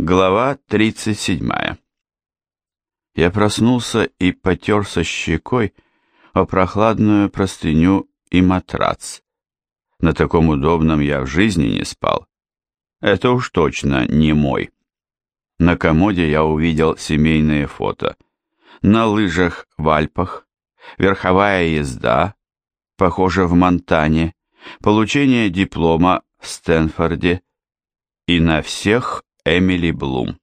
Глава 37. Я проснулся и потерся щекой о прохладную простыню и матрац. На таком удобном я в жизни не спал. Это уж точно не мой. На комоде я увидел семейные фото. На лыжах в Альпах, верховая езда, похоже, в Монтане, получение диплома в Стэнфорде и на всех Эмили Блум.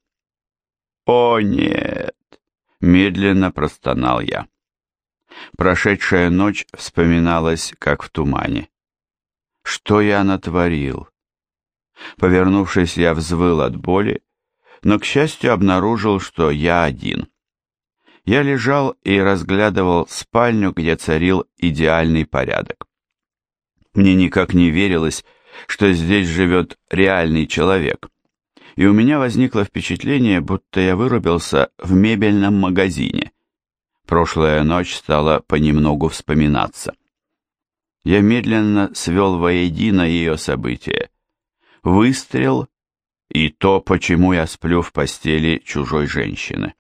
«О, нет!» — медленно простонал я. Прошедшая ночь вспоминалась, как в тумане. Что я натворил? Повернувшись, я взвыл от боли, но, к счастью, обнаружил, что я один. Я лежал и разглядывал спальню, где царил идеальный порядок. Мне никак не верилось, что здесь живет реальный человек и у меня возникло впечатление, будто я вырубился в мебельном магазине. Прошлая ночь стала понемногу вспоминаться. Я медленно свел воедино ее события. Выстрел и то, почему я сплю в постели чужой женщины.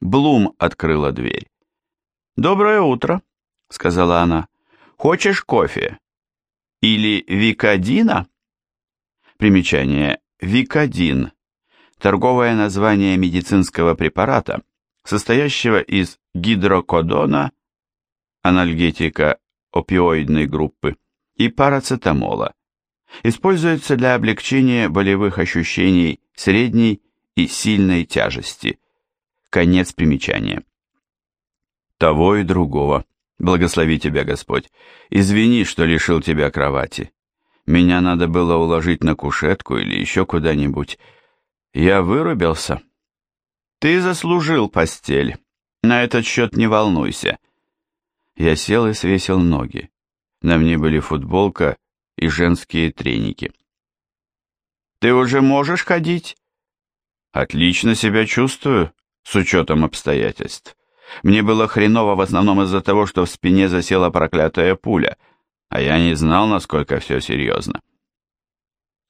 Блум открыла дверь. «Доброе утро», — сказала она. «Хочешь кофе? Или викодина?» Примечание. Викодин – торговое название медицинского препарата, состоящего из гидрокодона, анальгетика опиоидной группы, и парацетамола. Используется для облегчения болевых ощущений средней и сильной тяжести. Конец примечания. Того и другого. Благослови тебя, Господь. Извини, что лишил тебя кровати. Меня надо было уложить на кушетку или еще куда-нибудь. Я вырубился. Ты заслужил постель. На этот счет не волнуйся. Я сел и свесил ноги. На мне были футболка и женские треники. Ты уже можешь ходить? Отлично себя чувствую, с учетом обстоятельств. Мне было хреново в основном из-за того, что в спине засела проклятая пуля — а я не знал, насколько все серьезно.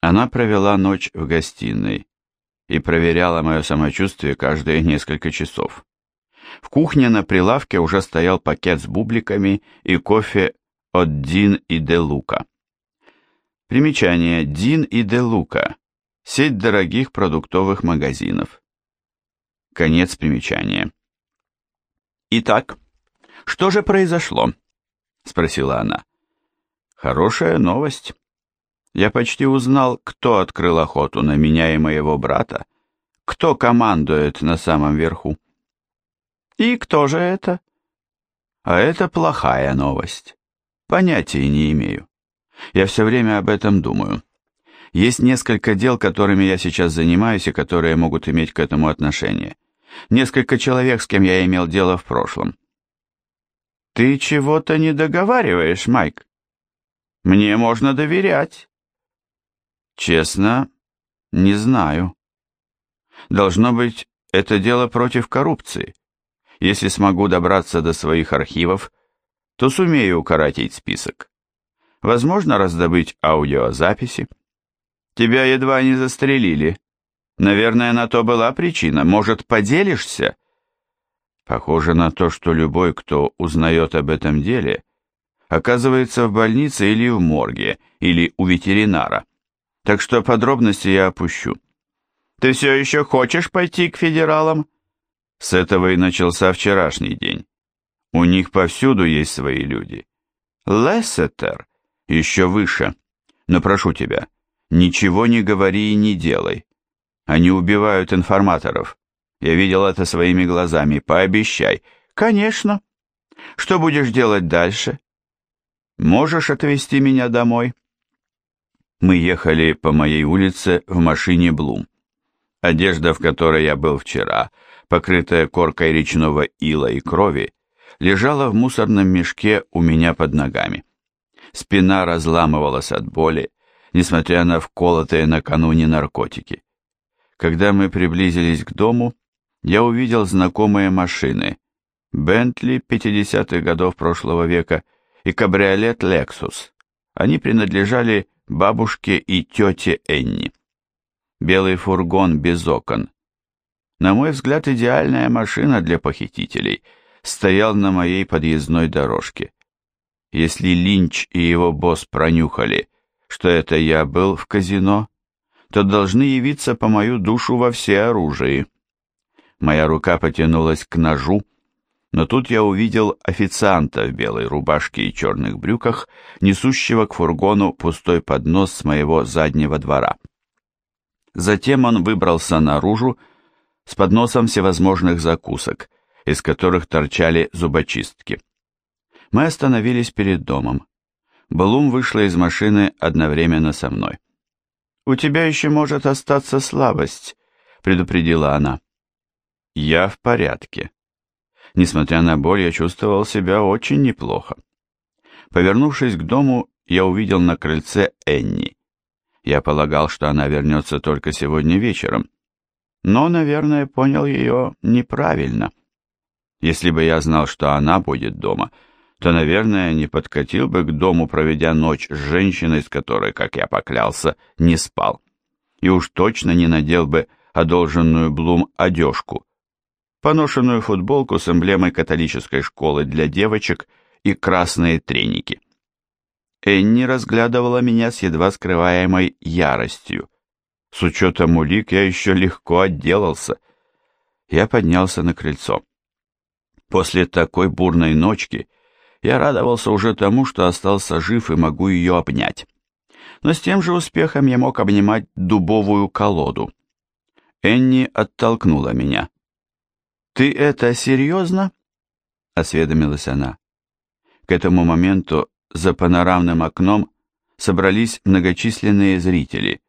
Она провела ночь в гостиной и проверяла мое самочувствие каждые несколько часов. В кухне на прилавке уже стоял пакет с бубликами и кофе от Дин и де Лука. Примечание Дин и де Лука. Сеть дорогих продуктовых магазинов. Конец примечания. «Итак, что же произошло?» — спросила она. Хорошая новость. Я почти узнал, кто открыл охоту на меня и моего брата, кто командует на самом верху. И кто же это? А это плохая новость. Понятия не имею. Я все время об этом думаю. Есть несколько дел, которыми я сейчас занимаюсь и которые могут иметь к этому отношение. Несколько человек, с кем я имел дело в прошлом. Ты чего-то не договариваешь, Майк? Мне можно доверять. Честно, не знаю. Должно быть, это дело против коррупции. Если смогу добраться до своих архивов, то сумею укоротить список. Возможно, раздобыть аудиозаписи. Тебя едва не застрелили. Наверное, на то была причина. Может, поделишься? Похоже на то, что любой, кто узнает об этом деле, оказывается в больнице или в морге, или у ветеринара. Так что подробности я опущу. Ты все еще хочешь пойти к федералам? С этого и начался вчерашний день. У них повсюду есть свои люди. Лессетер еще выше. Но прошу тебя, ничего не говори и не делай. Они убивают информаторов. Я видел это своими глазами. Пообещай. Конечно. Что будешь делать дальше? Можешь отвезти меня домой?» Мы ехали по моей улице в машине Блум. Одежда, в которой я был вчера, покрытая коркой речного ила и крови, лежала в мусорном мешке у меня под ногами. Спина разламывалась от боли, несмотря на вколотые накануне наркотики. Когда мы приблизились к дому, я увидел знакомые машины. Бентли 50-х годов прошлого века – и кабриолет Lexus. Они принадлежали бабушке и тете Энни. белый фургон без окон. На мой взгляд, идеальная машина для похитителей стоял на моей подъездной дорожке. Если Линч и его босс пронюхали, что это я был в казино, то должны явиться по мою душу во всеоружии. Моя рука потянулась к ножу, но тут я увидел официанта в белой рубашке и черных брюках, несущего к фургону пустой поднос с моего заднего двора. Затем он выбрался наружу с подносом всевозможных закусок, из которых торчали зубочистки. Мы остановились перед домом. Блум вышла из машины одновременно со мной. «У тебя еще может остаться слабость», — предупредила она. «Я в порядке», Несмотря на боль, я чувствовал себя очень неплохо. Повернувшись к дому, я увидел на крыльце Энни. Я полагал, что она вернется только сегодня вечером, но, наверное, понял ее неправильно. Если бы я знал, что она будет дома, то, наверное, не подкатил бы к дому, проведя ночь с женщиной, с которой, как я поклялся, не спал. И уж точно не надел бы одолженную Блум одежку, поношенную футболку с эмблемой католической школы для девочек и красные треники. Энни разглядывала меня с едва скрываемой яростью. С учетом улик я еще легко отделался. Я поднялся на крыльцо. После такой бурной ночки я радовался уже тому, что остался жив и могу ее обнять. Но с тем же успехом я мог обнимать дубовую колоду. Энни оттолкнула меня. «Ты это серьезно?» — осведомилась она. К этому моменту за панорамным окном собрались многочисленные зрители,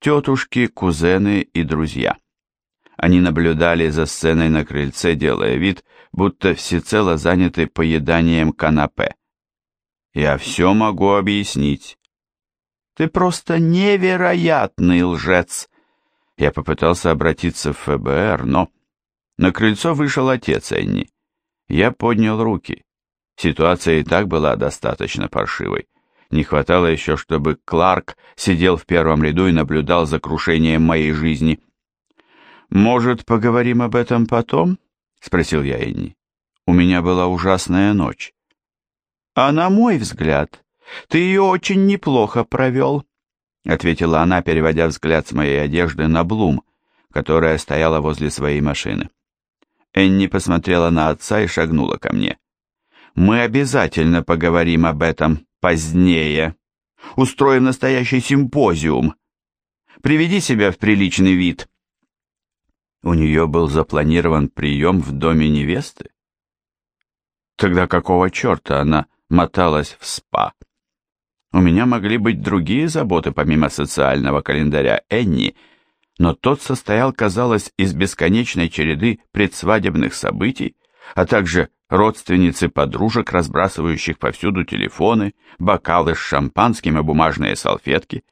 тетушки, кузены и друзья. Они наблюдали за сценой на крыльце, делая вид, будто всецело заняты поеданием канапе. «Я все могу объяснить». «Ты просто невероятный лжец!» Я попытался обратиться в ФБР, но... На крыльцо вышел отец Энни. Я поднял руки. Ситуация и так была достаточно паршивой. Не хватало еще, чтобы Кларк сидел в первом ряду и наблюдал за крушением моей жизни. «Может, поговорим об этом потом?» — спросил я Энни. «У меня была ужасная ночь». «А на мой взгляд, ты ее очень неплохо провел», — ответила она, переводя взгляд с моей одежды на Блум, которая стояла возле своей машины. Энни посмотрела на отца и шагнула ко мне. «Мы обязательно поговорим об этом позднее. Устроим настоящий симпозиум. Приведи себя в приличный вид». У нее был запланирован прием в доме невесты? Тогда какого черта она моталась в спа? У меня могли быть другие заботы помимо социального календаря Энни — но тот состоял, казалось, из бесконечной череды предсвадебных событий, а также родственницы подружек, разбрасывающих повсюду телефоны, бокалы с шампанским и бумажные салфетки,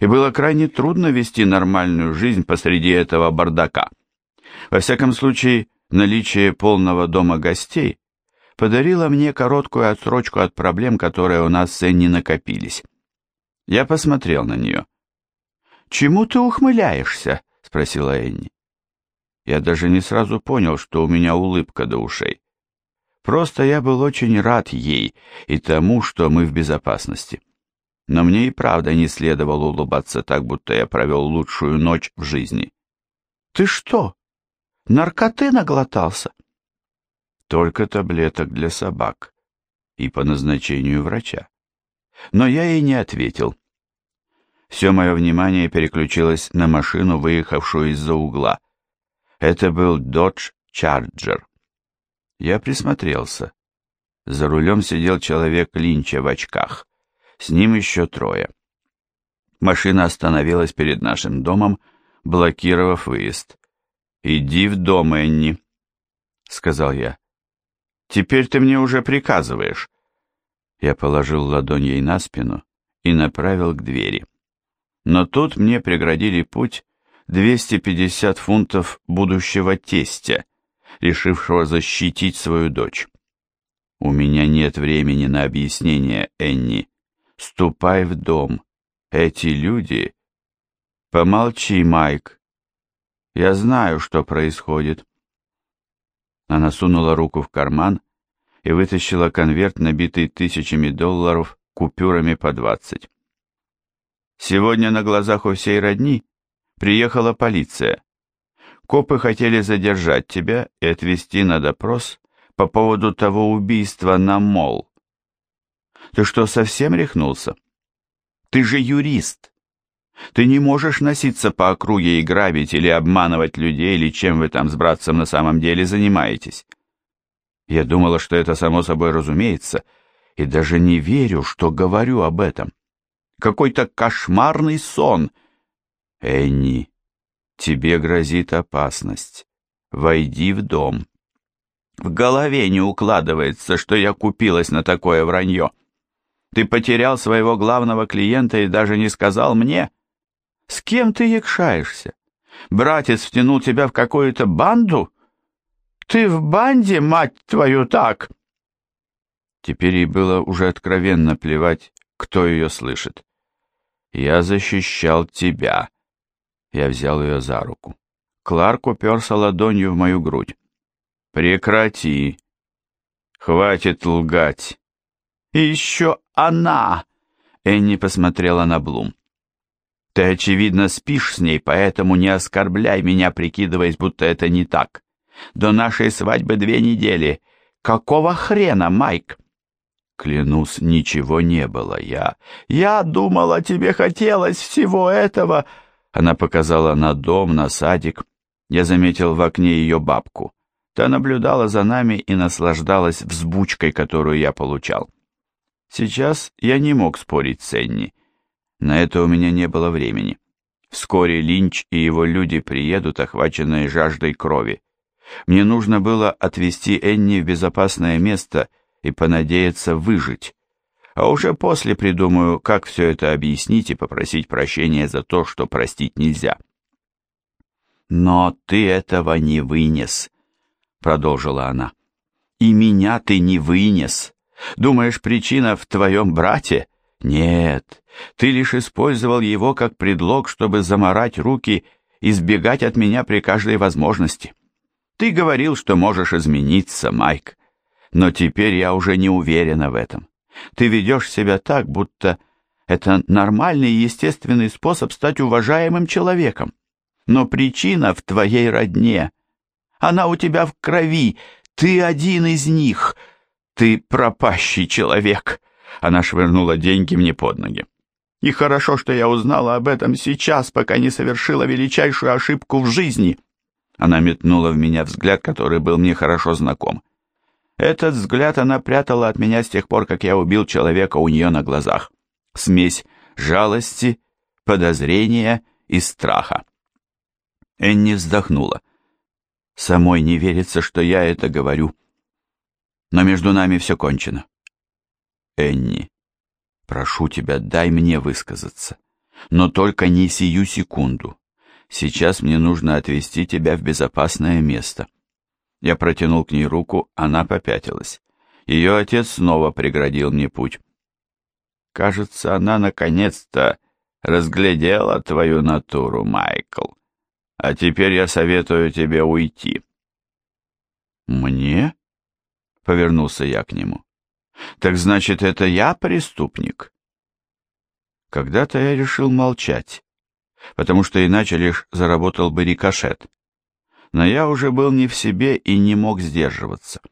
и было крайне трудно вести нормальную жизнь посреди этого бардака. Во всяком случае, наличие полного дома гостей подарило мне короткую отсрочку от проблем, которые у нас с Энни накопились. Я посмотрел на нее. «Чему ты ухмыляешься?» — спросила Энни. Я даже не сразу понял, что у меня улыбка до ушей. Просто я был очень рад ей и тому, что мы в безопасности. Но мне и правда не следовало улыбаться так, будто я провел лучшую ночь в жизни. «Ты что, наркоты наглотался?» «Только таблеток для собак и по назначению врача». Но я ей не ответил. Все мое внимание переключилось на машину, выехавшую из-за угла. Это был Dodge Charger. Я присмотрелся. За рулем сидел человек Линча в очках. С ним еще трое. Машина остановилась перед нашим домом, блокировав выезд. «Иди в дом, Энни», — сказал я. «Теперь ты мне уже приказываешь». Я положил ладонь ей на спину и направил к двери. Но тут мне преградили путь 250 фунтов будущего тестя, решившего защитить свою дочь. «У меня нет времени на объяснение, Энни. Ступай в дом. Эти люди...» Помолчи, Майк. Я знаю, что происходит. Она сунула руку в карман и вытащила конверт, набитый тысячами долларов, купюрами по двадцать. Сегодня на глазах у всей родни приехала полиция. Копы хотели задержать тебя и отвезти на допрос по поводу того убийства на мол. Ты что, совсем рехнулся? Ты же юрист. Ты не можешь носиться по округе и грабить или обманывать людей, или чем вы там с братцем на самом деле занимаетесь. Я думала, что это само собой разумеется, и даже не верю, что говорю об этом. Какой-то кошмарный сон. Энни, тебе грозит опасность. Войди в дом. В голове не укладывается, что я купилась на такое вранье. Ты потерял своего главного клиента и даже не сказал мне, — с кем ты якшаешься? Братец втянул тебя в какую-то банду? Ты в банде, мать твою, так!» Теперь ей было уже откровенно плевать, кто ее слышит. «Я защищал тебя». Я взял ее за руку. Кларк уперся ладонью в мою грудь. «Прекрати! Хватит лгать!» «И еще она!» Энни посмотрела на Блум. Ты, очевидно, спишь с ней, поэтому не оскорбляй меня, прикидываясь, будто это не так. До нашей свадьбы две недели. Какого хрена, Майк? Клянусь, ничего не было. Я... Я думала, тебе хотелось всего этого. Она показала на дом, на садик. Я заметил в окне ее бабку. Та наблюдала за нами и наслаждалась взбучкой, которую я получал. Сейчас я не мог спорить с Энни. На это у меня не было времени. Вскоре Линч и его люди приедут, охваченные жаждой крови. Мне нужно было отвезти Энни в безопасное место и понадеяться выжить. А уже после придумаю, как все это объяснить и попросить прощения за то, что простить нельзя. «Но ты этого не вынес», — продолжила она. «И меня ты не вынес. Думаешь, причина в твоем брате? Нет, ты лишь использовал его как предлог, чтобы заморать руки и сбегать от меня при каждой возможности. Ты говорил, что можешь измениться, Майк, но теперь я уже не уверена в этом. Ты ведешь себя так, будто это нормальный и естественный способ стать уважаемым человеком. Но причина в твоей родне. Она у тебя в крови, ты один из них. Ты пропащий человек. Она швырнула деньги мне под ноги. И хорошо, что я узнала об этом сейчас, пока не совершила величайшую ошибку в жизни. Она метнула в меня взгляд, который был мне хорошо знаком. Этот взгляд она прятала от меня с тех пор, как я убил человека у нее на глазах. Смесь жалости, подозрения и страха. Энни вздохнула. Самой не верится, что я это говорю. Но между нами все кончено. Энни, прошу тебя, дай мне высказаться. Но только не сию секунду. Сейчас мне нужно отвезти тебя в безопасное место. Я протянул к ней руку, она попятилась. Ее отец снова преградил мне путь. Кажется, она наконец-то разглядела твою натуру, Майкл. А теперь я советую тебе уйти. Мне? Повернулся я к нему. Так значит, это я преступник? Когда-то я решил молчать, потому что иначе лишь заработал бы рикошет. Но я уже был не в себе и не мог сдерживаться.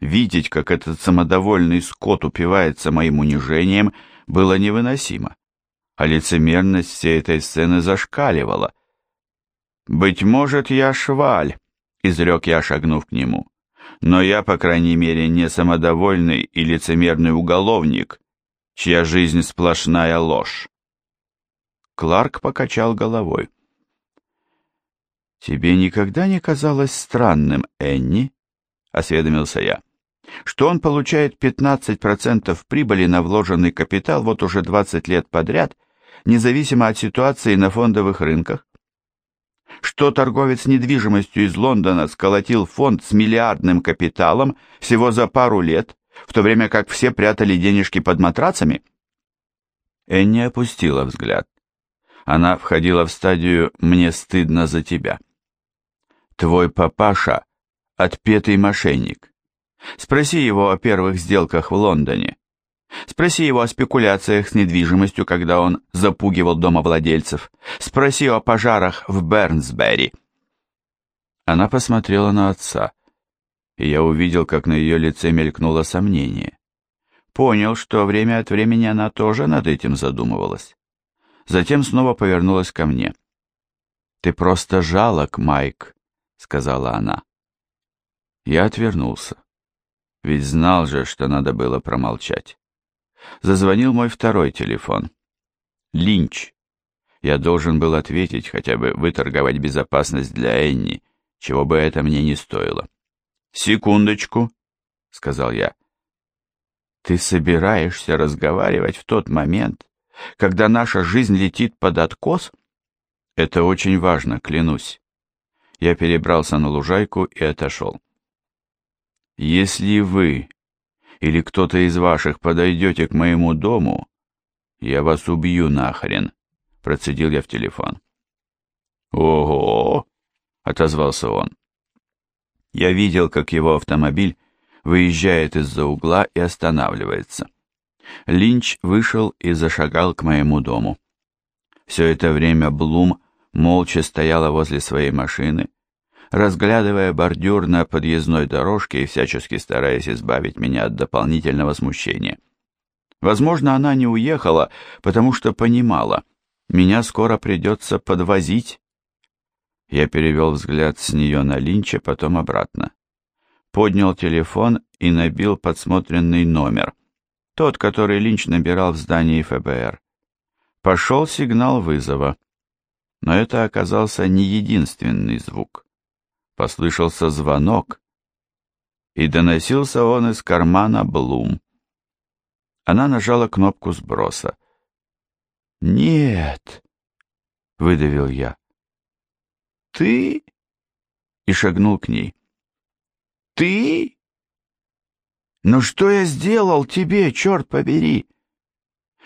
Видеть, как этот самодовольный скот упивается моим унижением, было невыносимо, а лицемерность всей этой сцены зашкаливала. «Быть может, я шваль», — изрек я, шагнув к нему но я, по крайней мере, не самодовольный и лицемерный уголовник, чья жизнь сплошная ложь. Кларк покачал головой. «Тебе никогда не казалось странным, Энни?» — осведомился я. «Что он получает 15% прибыли на вложенный капитал вот уже 20 лет подряд, независимо от ситуации на фондовых рынках? что торговец недвижимостью из Лондона сколотил фонд с миллиардным капиталом всего за пару лет, в то время как все прятали денежки под матрацами? Энни опустила взгляд. Она входила в стадию «мне стыдно за тебя». Твой папаша — отпетый мошенник. Спроси его о первых сделках в Лондоне. Спроси его о спекуляциях с недвижимостью, когда он запугивал домовладельцев. Спроси о пожарах в Бернсбери. Она посмотрела на отца, и я увидел, как на ее лице мелькнуло сомнение. Понял, что время от времени она тоже над этим задумывалась. Затем снова повернулась ко мне. «Ты просто жалок, Майк», — сказала она. Я отвернулся, ведь знал же, что надо было промолчать. Зазвонил мой второй телефон. Линч. Я должен был ответить, хотя бы выторговать безопасность для Энни, чего бы это мне не стоило. «Секундочку», — сказал я. «Ты собираешься разговаривать в тот момент, когда наша жизнь летит под откос?» «Это очень важно, клянусь». Я перебрался на лужайку и отошел. «Если вы или кто-то из ваших подойдете к моему дому, я вас убью нахрен», — процедил я в телефон. «Ого!» — отозвался он. Я видел, как его автомобиль выезжает из-за угла и останавливается. Линч вышел и зашагал к моему дому. Все это время Блум молча стояла возле своей машины, разглядывая бордюр на подъездной дорожке и всячески стараясь избавить меня от дополнительного смущения. Возможно, она не уехала, потому что понимала, меня скоро придется подвозить. Я перевел взгляд с нее на Линча, потом обратно. Поднял телефон и набил подсмотренный номер, тот, который Линч набирал в здании ФБР. Пошел сигнал вызова, но это оказался не единственный звук. Послышался звонок, и доносился он из кармана Блум. Она нажала кнопку сброса. «Нет!» — выдавил я. «Ты?» И шагнул к ней. «Ты? Ну что я сделал тебе, черт побери?»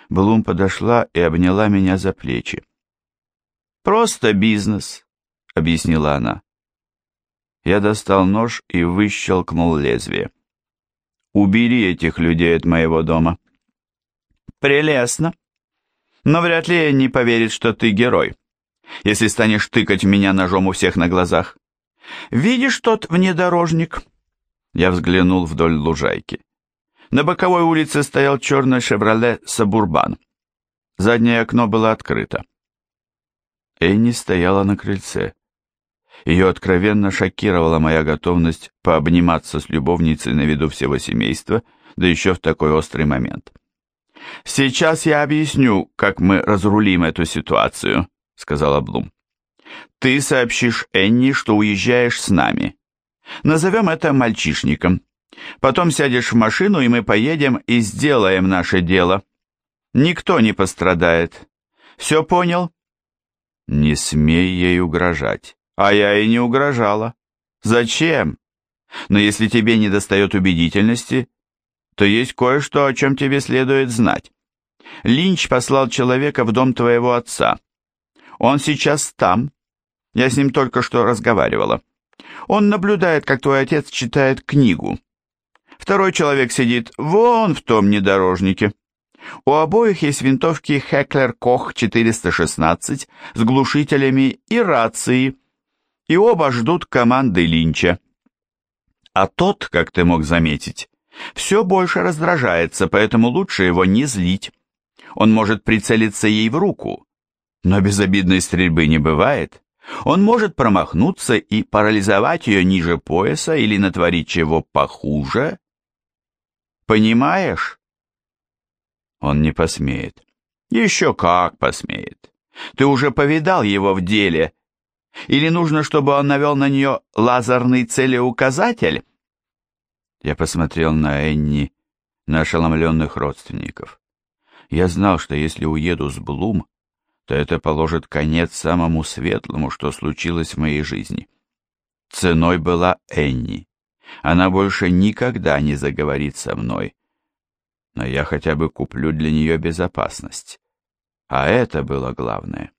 Блум подошла и обняла меня за плечи. «Просто бизнес», — объяснила она. Я достал нож и выщелкнул лезвие. «Убери этих людей от моего дома». «Прелестно. Но вряд ли не поверит, что ты герой» если станешь тыкать меня ножом у всех на глазах. Видишь тот внедорожник?» Я взглянул вдоль лужайки. На боковой улице стоял черный «Шевроле Сабурбан». Заднее окно было открыто. Энни стояла на крыльце. Ее откровенно шокировала моя готовность пообниматься с любовницей на виду всего семейства, да еще в такой острый момент. «Сейчас я объясню, как мы разрулим эту ситуацию», — сказала Блум. «Ты сообщишь Энни, что уезжаешь с нами. Назовем это мальчишником. Потом сядешь в машину, и мы поедем и сделаем наше дело. Никто не пострадает. Все понял?» «Не смей ей угрожать». «А я и не угрожала. Зачем? Но если тебе не достает убедительности, то есть кое-что, о чем тебе следует знать. Линч послал человека в дом твоего отца» Он сейчас там. Я с ним только что разговаривала. Он наблюдает, как твой отец читает книгу. Второй человек сидит вон в том внедорожнике. У обоих есть винтовки Heckler Koch 416 с глушителями и рации, и оба ждут команды Линча. А тот, как ты мог заметить, все больше раздражается, поэтому лучше его не злить. Он может прицелиться ей в руку, но безобидной стрельбы не бывает. Он может промахнуться и парализовать ее ниже пояса или натворить чего похуже. Понимаешь? Он не посмеет. Еще как посмеет. Ты уже повидал его в деле. Или нужно, чтобы он навел на нее лазерный целеуказатель? Я посмотрел на Энни, на ошеломленных родственников. Я знал, что если уеду с Блум, то это положит конец самому светлому, что случилось в моей жизни. Ценой была Энни. Она больше никогда не заговорит со мной. Но я хотя бы куплю для нее безопасность. А это было главное.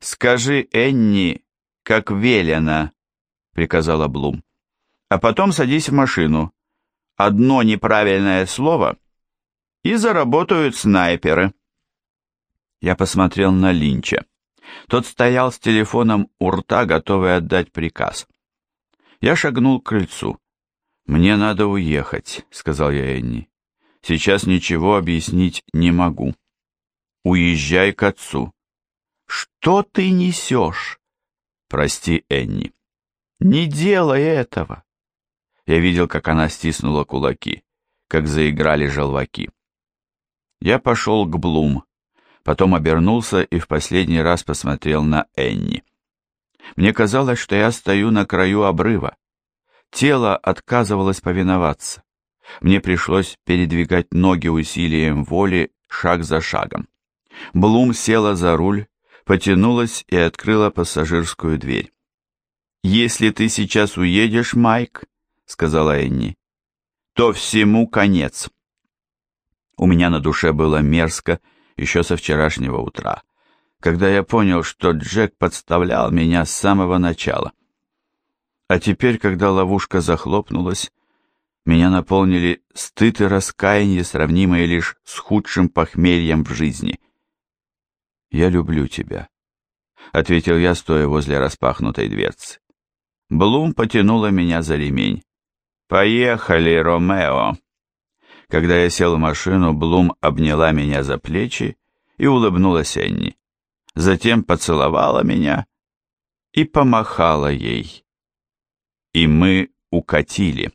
«Скажи Энни, как велено», — приказала Блум. «А потом садись в машину. Одно неправильное слово, и заработают снайперы». Я посмотрел на Линча. Тот стоял с телефоном у рта, готовый отдать приказ. Я шагнул к крыльцу. «Мне надо уехать», — сказал я Энни. «Сейчас ничего объяснить не могу. Уезжай к отцу». «Что ты несешь?» «Прости, Энни». «Не делай этого!» Я видел, как она стиснула кулаки, как заиграли желваки. Я пошел к Блум, потом обернулся и в последний раз посмотрел на Энни. Мне казалось, что я стою на краю обрыва. Тело отказывалось повиноваться. Мне пришлось передвигать ноги усилием воли шаг за шагом. Блум села за руль, потянулась и открыла пассажирскую дверь. «Если ты сейчас уедешь, Майк», — сказала Энни, — «то всему конец». У меня на душе было мерзко еще со вчерашнего утра, когда я понял, что Джек подставлял меня с самого начала. А теперь, когда ловушка захлопнулась, меня наполнили стыд и раскаяние, сравнимые лишь с худшим похмельем в жизни. «Я люблю тебя», — ответил я, стоя возле распахнутой дверцы. Блум потянула меня за ремень. «Поехали, Ромео!» Когда я сел в машину, Блум обняла меня за плечи и улыбнулась Энни. Затем поцеловала меня и помахала ей. И мы укатили.